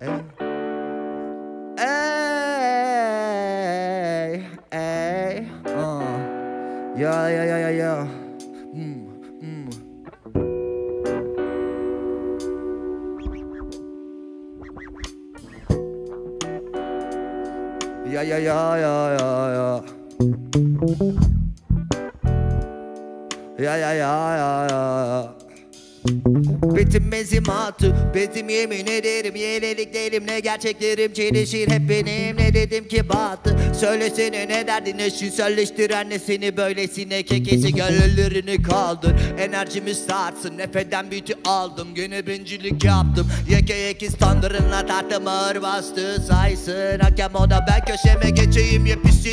Ey. Ey. Ey. Uh. Ya ya ya ya ya. Mm, mm. Ya ya ya ya ya ya. Ya ya ya ya ya. Bitim mezimatı Betim yemin ederim Yeniliklerimle gerçeklerim çelişir Hep benim. Ne dedim ki battı Söylesene ne derdin? Eşcinselleştiren ne seni böylesine kekesi Gönüllerini kaldır. Enerjimiz tartsın Nefeden biti aldım. Gene bencillik yaptım Yeke yeki standırınla tartım ağır bastı Saysın. Hakem o da ben köşeme geçeyim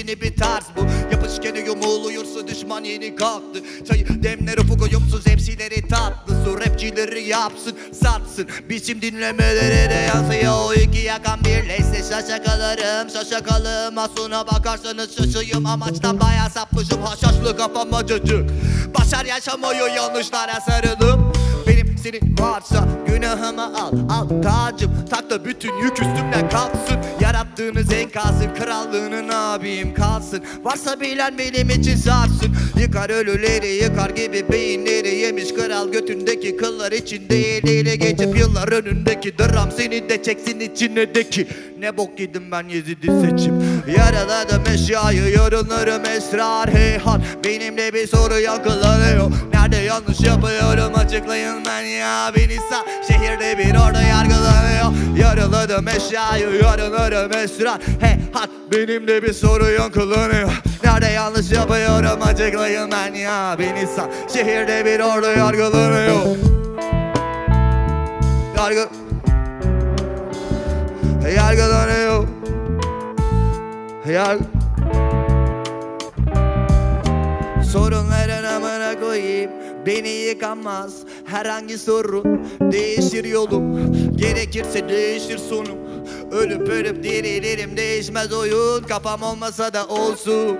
Yepyeni bir tarz bu. Yapışkanı yumuluyursa düşman yeni kalktı. Çayı demler ufuk uyumsuz hepsileri tatlı. Su rapçileri yapsın satsın. Bizim dinlemelere de yansıyor. O iki yakan birleşse şaşa kalırım Şaşa kalım aslına bakarsanız şaşıyım Amaçtan baya sapmışım. Haşhaşlı kafam acıcık. Başar yaşamayı yanlışlara sarılıp senin varsa günahımı al. Al tacım tak da bütün yük üstümden kalksın Yarattığınız enkazın krallığının abim kalsın. Varsa bilen benim için sarsın Yıkar ölüleri yıkar gibi beyinleri. Yemiş Kral götündeki kıllar içinde. Eliyle geçip Yıllar önündeki. Dram seni de çeksin içindeki Ne bok yedim ben Yezid'i seçip Yaraladım eşyayı yorumlarım esrar. Heyhat Benimle bir soru yankılanıyor Nerede yanlış yapıyorum açıklayın ben ya. Beni sağ şehirde bir orada yargılanıyor. Yaraladım eşyayı yorumlarım esrar. Heyhat Benimle bir soru yankılanıyor Nerede yanlış yapıyorum açıklayın ben ya. Beni sağ şehirde bir orada yargılanıyor. Yargı Yargılanıyor. Yargı Sorunların koyayım Beni yıkamaz. Herhangi sorun Değişir yolum. Gerekirse değişir sonum. Ölüp ölüp dirilirim değişmez oyun. Kafam olmasa da olsun.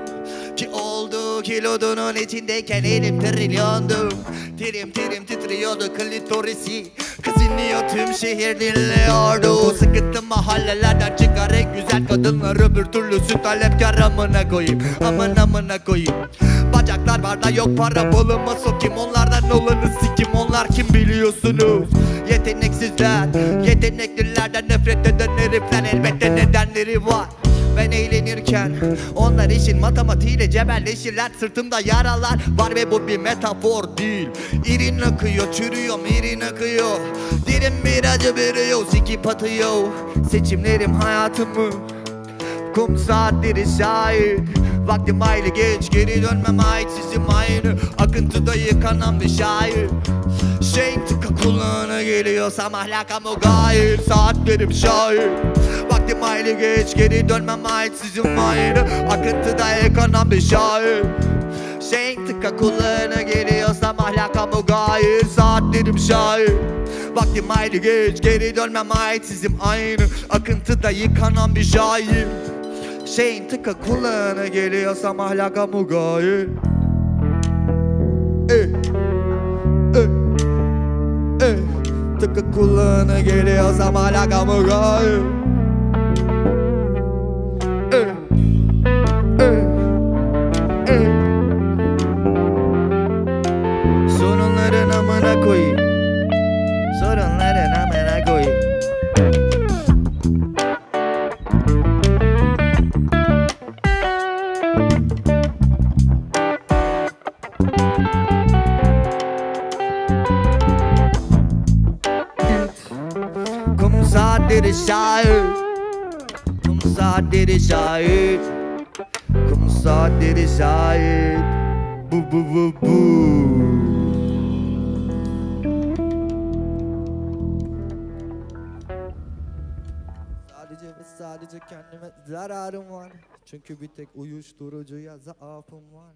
Ki oldu kilodunun içindeyken elim trilyondu Tirim tirim titriyordu klitorisi. Kız inliyor tüm şehir dinliyordu Sıkıntı mahallelerden çıkar en güzel kadınlar Öbür türlüsü talepkar amına koyayım. Aman amına koyayım. Bacaklar var da yok para bulunma. Sokim Onlardan olanı sikim. Onlar kim biliyorsunuz? Yeteneksizler. Yeteneklilerden nefret eden herifler. Elbette nedenleri var ben eğlenirken Onlar işin matematiğiyle cebelleşirler. Sırtımda yaralar var ve bu bir metafor değil. İrin akıyor çürüyorum irin akıyor. Dilim bir acı veriyor sikip atıyor Seçimlerim hayatımı Kum saatleri şahit Vaktim hayli geç geri dönmem ait sizin aynı Akıntıda yıkanan bir şair. Şey tıka kulağına geliyorsam ahlaka mugayir Saatlerim şahit Vaktim hayli geç geri dönmem ait sizin aynı Akıntıda yıkanan bir şair. Şey tıka kulağına geliyorsam ahlaka mugayir Saatlerim şahit Vaktim hayli geç geri dönmem ait sizin aynı. Akıntıda yıkanan bir şair Şeyin tıka kulağına geliyorsam ahlaka mugayir Ey, ey, ey. Tıka kulağına geliyorsam ahlaka mugayir Kum saatleri şahit Kum saatleri şahit Kum saatleri şahit Bu bu bu bu Sadece ve sadece kendime zararım var. Çünkü bir tek uyuşturucuya zaafım var